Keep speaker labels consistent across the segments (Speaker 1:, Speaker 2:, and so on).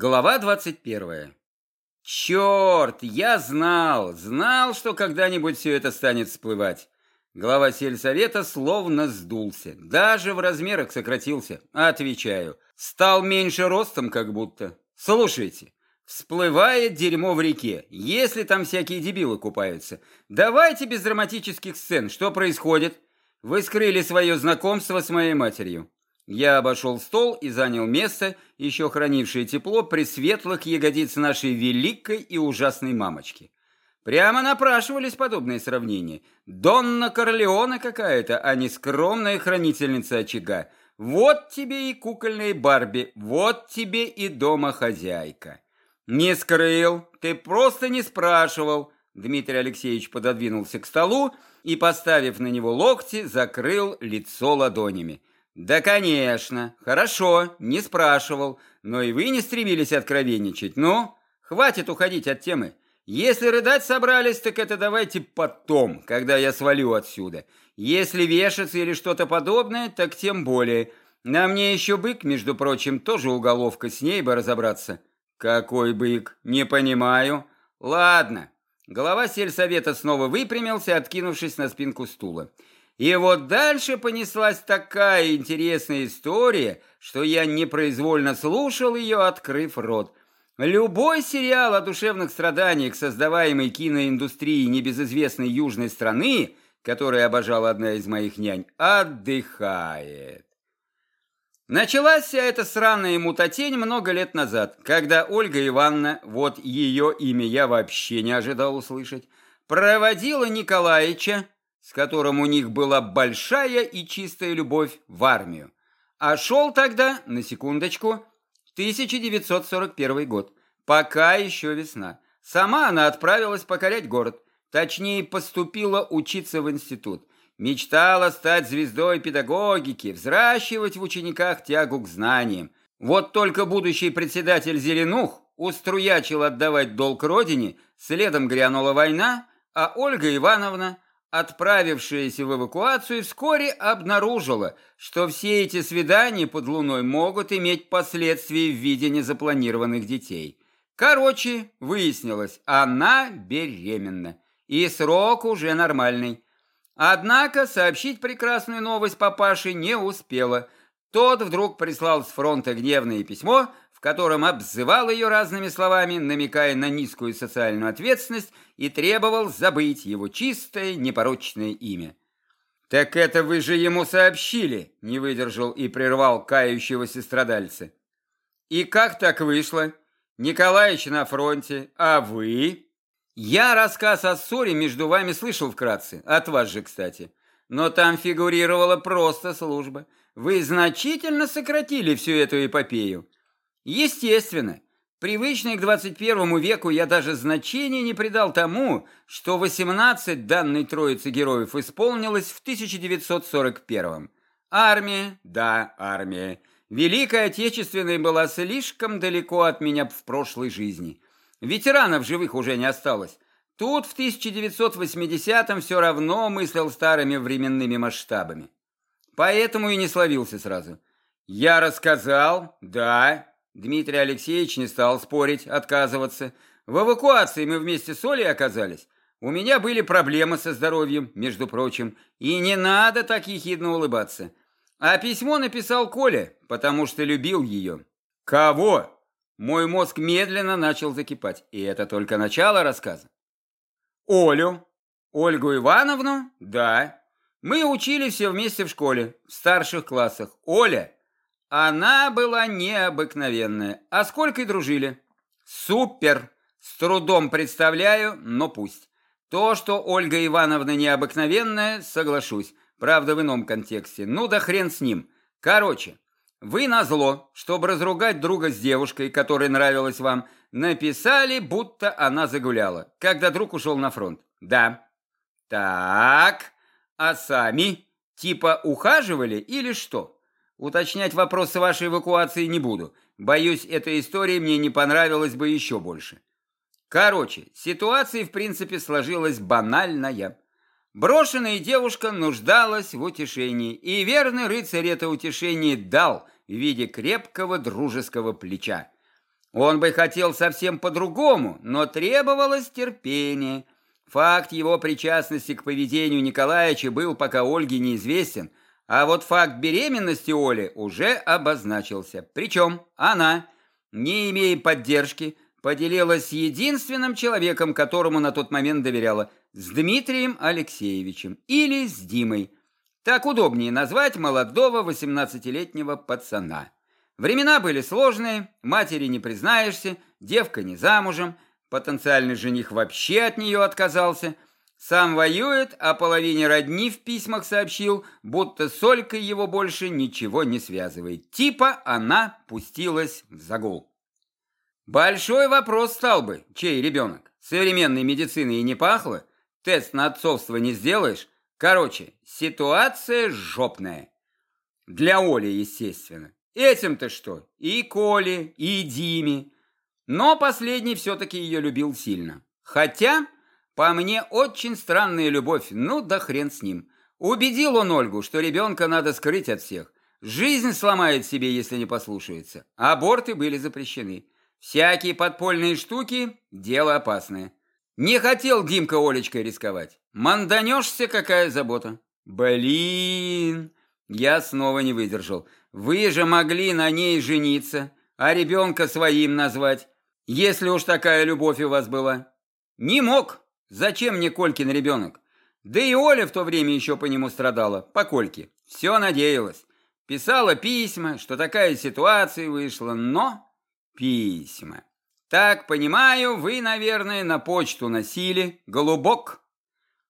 Speaker 1: Глава 21. Черт, я знал, знал, что когда-нибудь все это станет всплывать. Глава сельсовета словно сдулся, даже в размерах сократился. Отвечаю, стал меньше ростом как будто. Слушайте, всплывает дерьмо в реке, если там всякие дебилы купаются. Давайте без драматических сцен, что происходит? Вы скрыли свое знакомство с моей матерью. Я обошел стол и занял место, еще хранившее тепло при светлых ягодиц нашей великой и ужасной мамочки. Прямо напрашивались подобные сравнения. Донна Корлеона какая-то, а не скромная хранительница очага. Вот тебе и кукольная Барби, вот тебе и домохозяйка. Не скрыл, ты просто не спрашивал. Дмитрий Алексеевич пододвинулся к столу и, поставив на него локти, закрыл лицо ладонями. «Да, конечно. Хорошо, не спрашивал. Но и вы не стремились откровенничать. Ну, хватит уходить от темы. Если рыдать собрались, так это давайте потом, когда я свалю отсюда. Если вешаться или что-то подобное, так тем более. На мне еще бык, между прочим, тоже уголовка, с ней бы разобраться». «Какой бык? Не понимаю». «Ладно». Голова сельсовета снова выпрямился, откинувшись на спинку стула. И вот дальше понеслась такая интересная история, что я непроизвольно слушал ее, открыв рот. Любой сериал о душевных страданиях, создаваемый киноиндустрией небезызвестной южной страны, которую обожала одна из моих нянь, отдыхает. Началась вся эта сраная мутатень много лет назад, когда Ольга Ивановна, вот ее имя я вообще не ожидал услышать, проводила Николаевича, с которым у них была большая и чистая любовь в армию. А шел тогда, на секундочку, 1941 год, пока еще весна. Сама она отправилась покорять город, точнее поступила учиться в институт. Мечтала стать звездой педагогики, взращивать в учениках тягу к знаниям. Вот только будущий председатель Зеленух уструячил отдавать долг родине, следом грянула война, а Ольга Ивановна – отправившаяся в эвакуацию, вскоре обнаружила, что все эти свидания под луной могут иметь последствия в виде незапланированных детей. Короче, выяснилось, она беременна, и срок уже нормальный. Однако сообщить прекрасную новость папаше не успела. Тот вдруг прислал с фронта гневное письмо, в котором обзывал ее разными словами, намекая на низкую социальную ответственность и требовал забыть его чистое, непорочное имя. «Так это вы же ему сообщили!» – не выдержал и прервал кающегося страдальца. «И как так вышло? Николаевич на фронте, а вы?» «Я рассказ о ссоре между вами слышал вкратце, от вас же, кстати. Но там фигурировала просто служба. Вы значительно сократили всю эту эпопею. Естественно, привычный к 21 веку я даже значения не придал тому, что 18 данной троицы героев исполнилось в 1941. Армия, да, армия. Великая Отечественная была слишком далеко от меня в прошлой жизни. Ветеранов живых уже не осталось. Тут в 1980-м все равно мыслил старыми временными масштабами. Поэтому и не словился сразу. Я рассказал, да, Дмитрий Алексеевич не стал спорить, отказываться. В эвакуации мы вместе с Олей оказались. У меня были проблемы со здоровьем, между прочим, и не надо так ехидно улыбаться. А письмо написал Коля, потому что любил ее. Кого? Мой мозг медленно начал закипать, и это только начало рассказа. Олю. Ольгу Ивановну? Да. Мы учились все вместе в школе, в старших классах. Оля она была необыкновенная. А сколько и дружили? Супер! С трудом представляю, но пусть. То, что Ольга Ивановна необыкновенная, соглашусь. Правда, в ином контексте. Ну да хрен с ним. Короче, вы назло, чтобы разругать друга с девушкой, которая нравилась вам, написали, будто она загуляла, когда друг ушел на фронт. Да. Так, а сами типа ухаживали или что? Уточнять вопросы вашей эвакуации не буду. Боюсь, эта история мне не понравилась бы еще больше. Короче, ситуация в принципе сложилась банальная. Брошенная девушка нуждалась в утешении, и верный рыцарь это утешение дал в виде крепкого дружеского плеча. Он бы хотел совсем по-другому, но требовалось терпение. Факт его причастности к поведению Николаевича был пока Ольге неизвестен, а вот факт беременности Оли уже обозначился. Причем она, не имея поддержки, поделилась единственным человеком, которому на тот момент доверяла, с Дмитрием Алексеевичем или с Димой. Так удобнее назвать молодого 18-летнего пацана. Времена были сложные, матери не признаешься, девка не замужем, потенциальный жених вообще от нее отказался. Сам воюет, а половине родни в письмах сообщил, будто с Олькой его больше ничего не связывает. Типа она пустилась в загул. Большой вопрос стал бы, чей ребенок. Современной медицины и не пахло, тест на отцовство не сделаешь. Короче, ситуация жопная. Для Оли, естественно. Этим-то что? И Коле, и Диме. Но последний все-таки ее любил сильно. Хотя, по мне, очень странная любовь, ну да хрен с ним. Убедил он Ольгу, что ребенка надо скрыть от всех. Жизнь сломает себе, если не послушается. Аборты были запрещены. Всякие подпольные штуки – дело опасное. Не хотел Димка Олечкой рисковать. Манданешься, какая забота. Блин, я снова не выдержал. Вы же могли на ней жениться, а ребенка своим назвать, если уж такая любовь у вас была. Не мог. Зачем мне Колькин ребенок? Да и Оля в то время еще по нему страдала, по Кольке. Все надеялась. Писала письма, что такая ситуация вышла, но... Письма. Так, понимаю, вы, наверное, на почту носили. Голубок.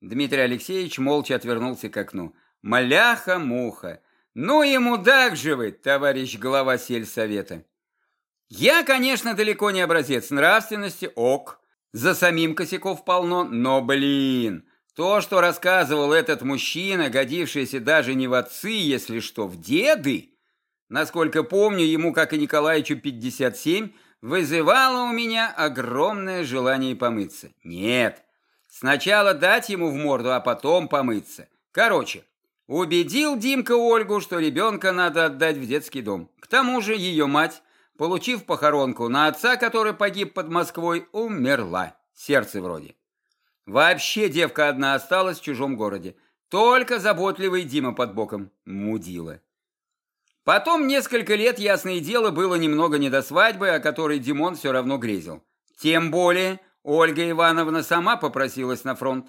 Speaker 1: Дмитрий Алексеевич молча отвернулся к окну. Маляха-муха. Ну и мудак же вы, товарищ глава сельсовета. Я, конечно, далеко не образец нравственности, ок. За самим косяков полно, но, блин, то, что рассказывал этот мужчина, годившийся даже не в отцы, если что, в деды, насколько помню, ему, как и Николаевичу, 57, вызывало у меня огромное желание помыться. Нет, сначала дать ему в морду, а потом помыться. Короче, Убедил Димка Ольгу, что ребенка надо отдать в детский дом. К тому же ее мать, получив похоронку на отца, который погиб под Москвой, умерла. Сердце вроде. Вообще девка одна осталась в чужом городе. Только заботливый Дима под боком. Мудила. Потом несколько лет, ясное дело, было немного не до свадьбы, о которой Димон все равно грезил. Тем более Ольга Ивановна сама попросилась на фронт.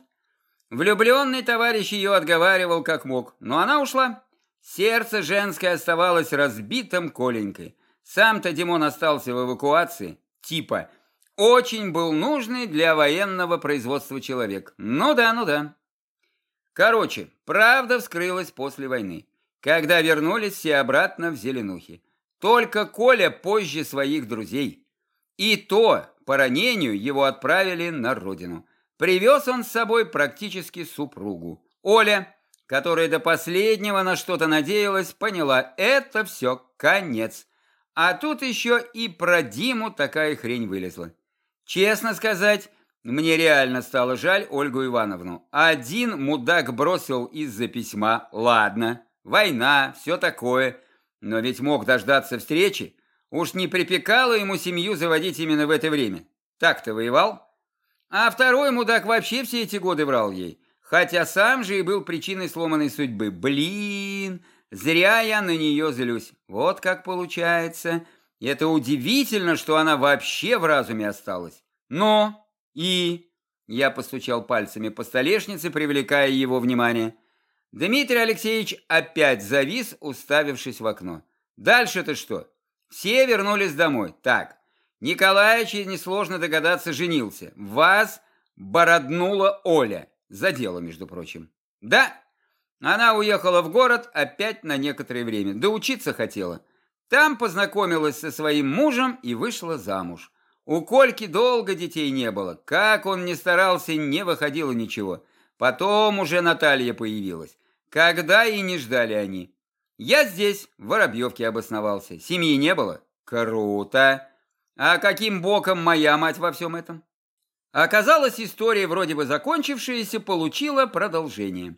Speaker 1: Влюбленный товарищ ее отговаривал как мог, но она ушла. Сердце женское оставалось разбитым Коленькой. Сам-то Димон остался в эвакуации, типа «очень был нужный для военного производства человек». Ну да, ну да. Короче, правда вскрылась после войны, когда вернулись все обратно в Зеленухи. Только Коля позже своих друзей. И то по ранению его отправили на родину. Привез он с собой практически супругу. Оля, которая до последнего на что-то надеялась, поняла, это все конец. А тут еще и про Диму такая хрень вылезла. Честно сказать, мне реально стало жаль Ольгу Ивановну. Один мудак бросил из-за письма. Ладно, война, все такое. Но ведь мог дождаться встречи. Уж не припекало ему семью заводить именно в это время. Так-то воевал? А второй мудак вообще все эти годы врал ей. Хотя сам же и был причиной сломанной судьбы. Блин, зря я на нее злюсь. Вот как получается. Это удивительно, что она вообще в разуме осталась. Но и... Я постучал пальцами по столешнице, привлекая его внимание. Дмитрий Алексеевич опять завис, уставившись в окно. Дальше-то что? Все вернулись домой. Так, Николаевич, несложно догадаться, женился. Вас бороднула Оля. За дело, между прочим. Да, она уехала в город опять на некоторое время. Да учиться хотела. Там познакомилась со своим мужем и вышла замуж. У Кольки долго детей не было. Как он не старался, не выходило ничего. Потом уже Наталья появилась. Когда и не ждали они. Я здесь, в Воробьевке обосновался. Семьи не было. Круто. А каким боком моя мать во всем этом? Оказалось, история, вроде бы закончившаяся, получила продолжение.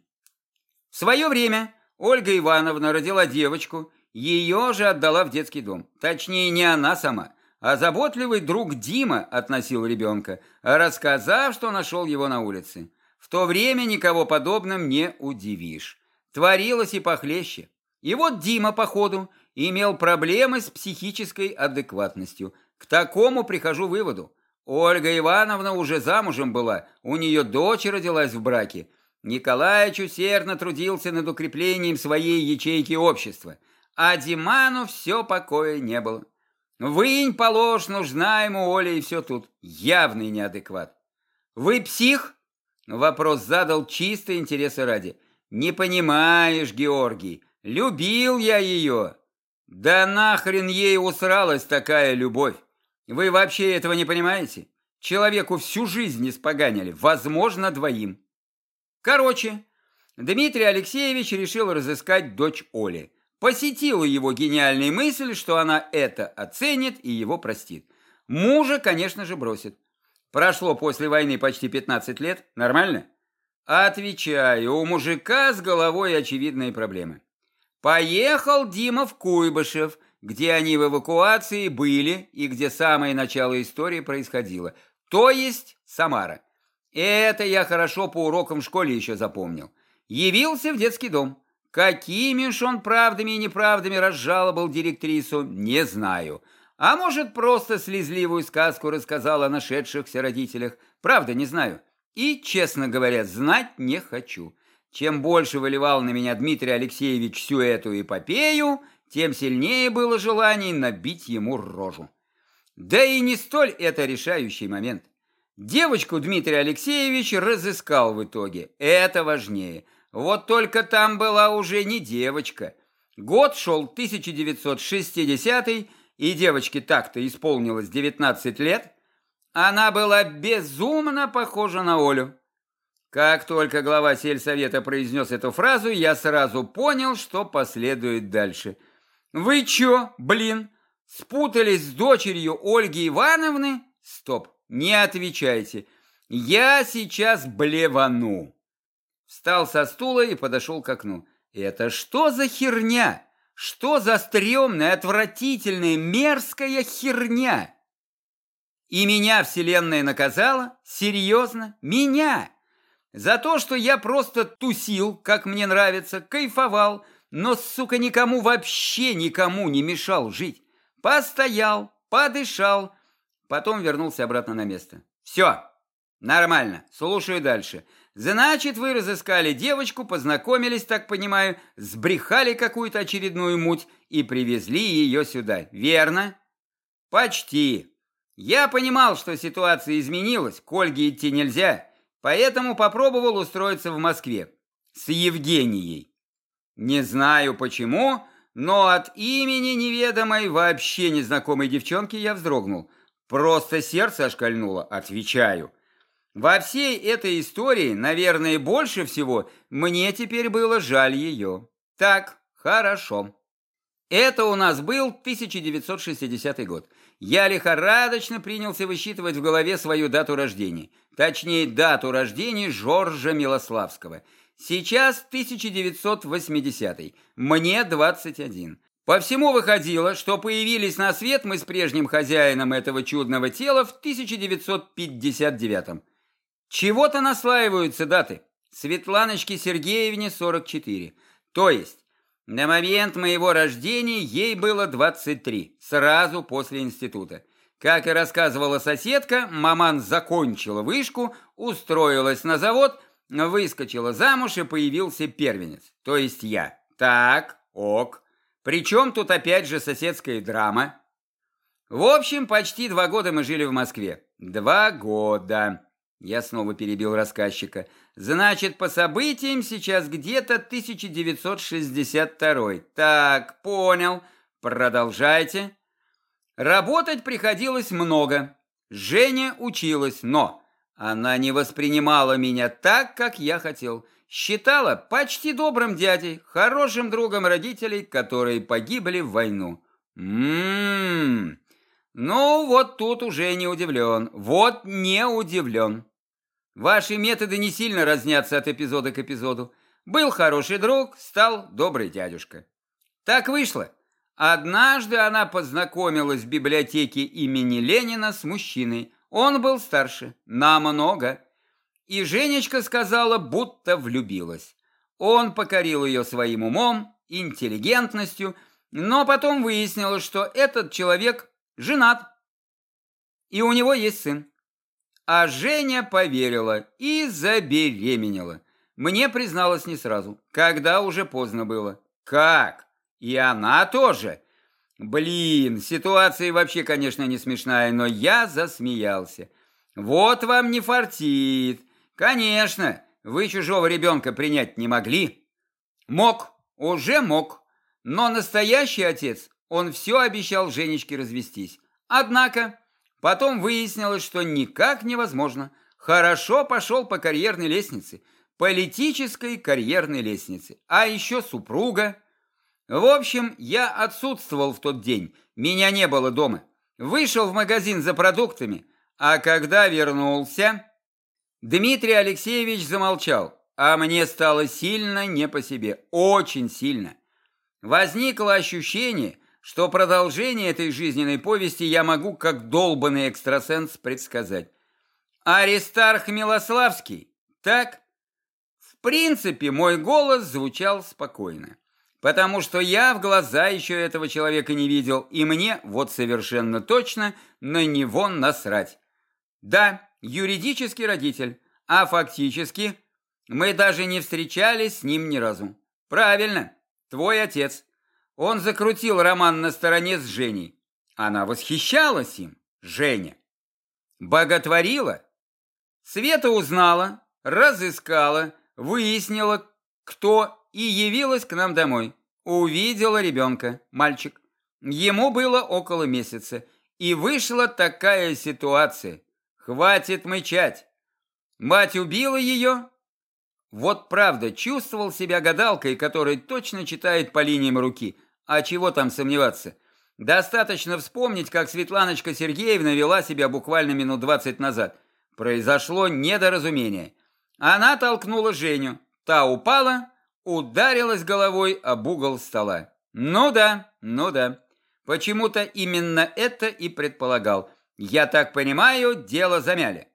Speaker 1: В свое время Ольга Ивановна родила девочку, ее же отдала в детский дом. Точнее, не она сама, а заботливый друг Дима относил ребенка, рассказав, что нашел его на улице. В то время никого подобным не удивишь. Творилось и похлеще. И вот Дима, походу, имел проблемы с психической адекватностью. К такому прихожу выводу. Ольга Ивановна уже замужем была, у нее дочь родилась в браке. Николаевич усердно трудился над укреплением своей ячейки общества, а Диману все покоя не было. Вынь, положь, нужна ему Оля, и все тут. Явный неадекват. Вы псих? Вопрос задал чисто интереса ради. Не понимаешь, Георгий, любил я ее. Да нахрен ей усралась такая любовь. Вы вообще этого не понимаете? Человеку всю жизнь испоганили, возможно, двоим. Короче, Дмитрий Алексеевич решил разыскать дочь Оли. Посетила его гениальная мысль, что она это оценит и его простит. Мужа, конечно же, бросит. Прошло после войны почти 15 лет. Нормально? Отвечаю, у мужика с головой очевидные проблемы. Поехал Дима в Куйбышев, где они в эвакуации были и где самое начало истории происходило. То есть Самара. Это я хорошо по урокам в школе еще запомнил. Явился в детский дом. Какими ж он правдами и неправдами разжаловал директрису, не знаю. А может, просто слезливую сказку рассказал о нашедшихся родителях. Правда, не знаю. И, честно говоря, знать не хочу. Чем больше выливал на меня Дмитрий Алексеевич всю эту эпопею, тем сильнее было желание набить ему рожу. Да и не столь это решающий момент. Девочку Дмитрий Алексеевич разыскал в итоге. Это важнее. Вот только там была уже не девочка. Год шел 1960 и девочке так-то исполнилось 19 лет. Она была безумно похожа на Олю. Как только глава сельсовета произнес эту фразу, я сразу понял, что последует дальше. «Вы чё, блин, спутались с дочерью Ольги Ивановны?» «Стоп, не отвечайте. Я сейчас блевану. Встал со стула и подошел к окну. Это что за херня? Что за стрёмная, отвратительная, мерзкая херня? И меня вселенная наказала? Серьезно? Меня? За то, что я просто тусил, как мне нравится, кайфовал, но, сука, никому вообще никому не мешал жить. Постоял, подышал, Потом вернулся обратно на место. «Все, нормально, слушаю дальше. Значит, вы разыскали девочку, познакомились, так понимаю, сбрехали какую-то очередную муть и привезли ее сюда, верно?» «Почти. Я понимал, что ситуация изменилась, к Ольге идти нельзя, поэтому попробовал устроиться в Москве. С Евгенией. Не знаю почему, но от имени неведомой, вообще незнакомой девчонки я вздрогнул. Просто сердце ошкальнуло, отвечаю. Во всей этой истории, наверное, больше всего мне теперь было жаль ее. Так, хорошо. Это у нас был 1960 год. Я лихорадочно принялся высчитывать в голове свою дату рождения. Точнее, дату рождения Жоржа Милославского. Сейчас 1980 Мне 21. По всему выходило, что появились на свет мы с прежним хозяином этого чудного тела в 1959 -м. Чего-то наслаиваются даты. Светланочке Сергеевне 44. То есть, на момент моего рождения ей было 23, сразу после института. Как и рассказывала соседка, маман закончила вышку, устроилась на завод, выскочила замуж и появился первенец, то есть я. Так, ок. Причем тут опять же соседская драма. В общем, почти два года мы жили в Москве. Два года. Я снова перебил рассказчика. Значит, по событиям сейчас где-то 1962. Так, понял. Продолжайте. Работать приходилось много. Женя училась, но она не воспринимала меня так, как я хотел считала почти добрым дядей, хорошим другом родителей, которые погибли в войну. Ммм, ну вот тут уже не удивлен, вот не удивлен. Ваши методы не сильно разнятся от эпизода к эпизоду. Был хороший друг, стал добрый дядюшка. Так вышло. Однажды она познакомилась в библиотеке имени Ленина с мужчиной. Он был старше, намного. И Женечка сказала, будто влюбилась. Он покорил ее своим умом, интеллигентностью, но потом выяснилось, что этот человек женат, и у него есть сын. А Женя поверила и забеременела. Мне призналась не сразу, когда уже поздно было. Как? И она тоже. Блин, ситуация вообще, конечно, не смешная, но я засмеялся. Вот вам не фартит. Конечно, вы чужого ребенка принять не могли. Мог, уже мог. Но настоящий отец, он все обещал Женечке развестись. Однако, потом выяснилось, что никак невозможно. Хорошо пошел по карьерной лестнице. Политической карьерной лестнице. А еще супруга. В общем, я отсутствовал в тот день. Меня не было дома. Вышел в магазин за продуктами. А когда вернулся... Дмитрий Алексеевич замолчал, а мне стало сильно не по себе, очень сильно. Возникло ощущение, что продолжение этой жизненной повести я могу, как долбанный экстрасенс, предсказать. Аристарх Милославский, так? В принципе, мой голос звучал спокойно, потому что я в глаза еще этого человека не видел, и мне, вот совершенно точно, на него насрать. Да, юридический родитель, а фактически мы даже не встречались с ним ни разу. Правильно, твой отец. Он закрутил роман на стороне с Женей. Она восхищалась им, Женя. Боготворила. Света узнала, разыскала, выяснила, кто, и явилась к нам домой. Увидела ребенка, мальчик. Ему было около месяца. И вышла такая ситуация. Хватит мычать. Мать убила ее? Вот правда, чувствовал себя гадалкой, которая точно читает по линиям руки. А чего там сомневаться? Достаточно вспомнить, как Светланочка Сергеевна вела себя буквально минут двадцать назад. Произошло недоразумение. Она толкнула Женю. Та упала, ударилась головой об угол стола. Ну да, ну да. Почему-то именно это и предполагал. Я так понимаю, дело замяли.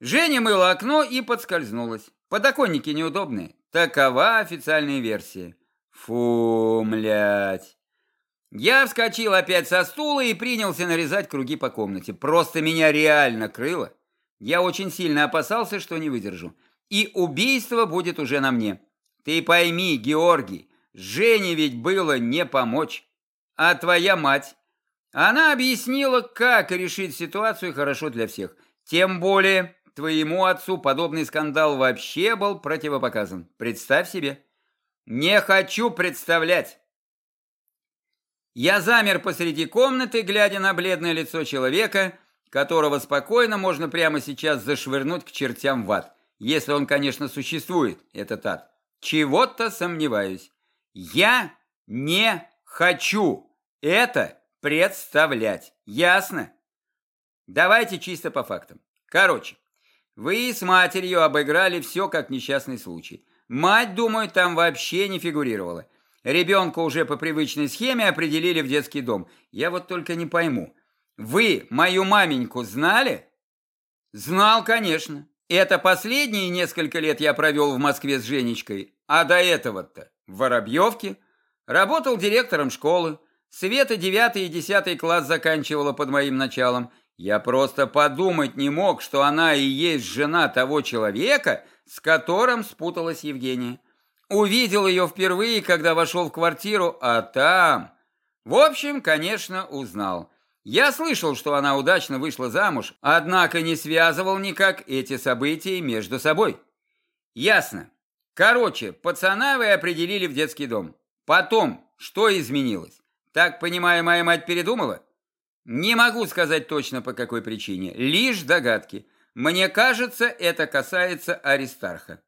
Speaker 1: Женя мыла окно и подскользнулась. Подоконники неудобные. Такова официальная версия. Фу, млять. Я вскочил опять со стула и принялся нарезать круги по комнате. Просто меня реально крыло. Я очень сильно опасался, что не выдержу. И убийство будет уже на мне. Ты пойми, Георгий, Жене ведь было не помочь. А твоя мать? Она объяснила, как решить ситуацию хорошо для всех. Тем более, твоему отцу подобный скандал вообще был противопоказан. Представь себе. Не хочу представлять. Я замер посреди комнаты, глядя на бледное лицо человека, которого спокойно можно прямо сейчас зашвырнуть к чертям в ад. Если он, конечно, существует, этот ад. Чего-то сомневаюсь. Я не хочу это представлять. Ясно? Давайте чисто по фактам. Короче, вы с матерью обыграли все как несчастный случай. Мать, думаю, там вообще не фигурировала. Ребенка уже по привычной схеме определили в детский дом. Я вот только не пойму. Вы мою маменьку знали? Знал, конечно. Это последние несколько лет я провел в Москве с Женечкой, а до этого-то в Воробьевке. Работал директором школы. Света 9 и 10 класс заканчивала под моим началом. Я просто подумать не мог, что она и есть жена того человека, с которым спуталась Евгения. Увидел ее впервые, когда вошел в квартиру, а там... В общем, конечно, узнал. Я слышал, что она удачно вышла замуж, однако не связывал никак эти события между собой. Ясно. Короче, пацана вы определили в детский дом. Потом, что изменилось? Так, понимаю, моя мать передумала? Не могу сказать точно по какой причине, лишь догадки. Мне кажется, это касается Аристарха.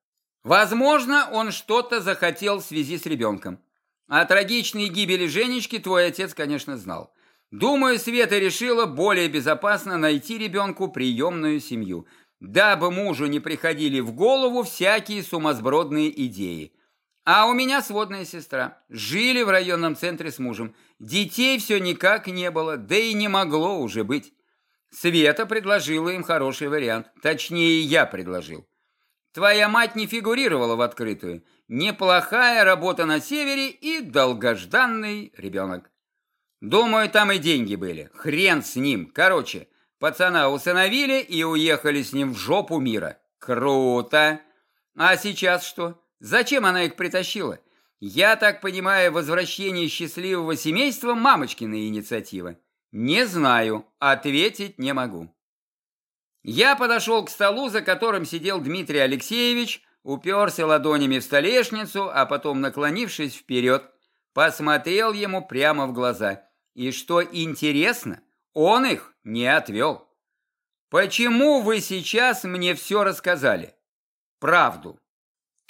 Speaker 1: Возможно, он что-то захотел в связи с ребенком. О трагичной гибели Женечки твой отец, конечно, знал. Думаю, Света решила более безопасно найти ребенку приемную семью, дабы мужу не приходили в голову всякие сумасбродные идеи. А у меня сводная сестра. Жили в районном центре с мужем. Детей все никак не было, да и не могло уже быть. Света предложила им хороший вариант. Точнее, я предложил. Твоя мать не фигурировала в открытую. Неплохая работа на севере и долгожданный ребенок. Думаю, там и деньги были. Хрен с ним. Короче, пацана усыновили и уехали с ним в жопу мира. Круто. А сейчас что? Зачем она их притащила? Я так понимаю, возвращение счастливого семейства мамочкина инициатива. Не знаю, ответить не могу. Я подошел к столу, за которым сидел Дмитрий Алексеевич, уперся ладонями в столешницу, а потом, наклонившись вперед, посмотрел ему прямо в глаза. И что интересно, он их не отвел. «Почему вы сейчас мне все рассказали?» «Правду.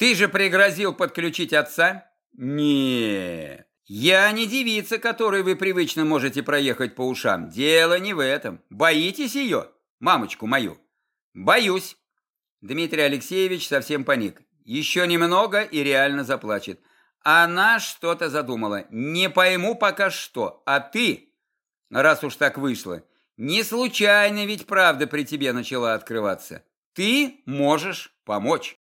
Speaker 1: Ты же пригрозил подключить отца?» «Нет, я не девица, которой вы привычно можете проехать по ушам. Дело не в этом. Боитесь ее, мамочку мою?» «Боюсь». Дмитрий Алексеевич совсем паник. Еще немного и реально заплачет. Она что-то задумала. Не пойму пока что. А ты, раз уж так вышло, не случайно ведь правда при тебе начала открываться. Ты можешь помочь.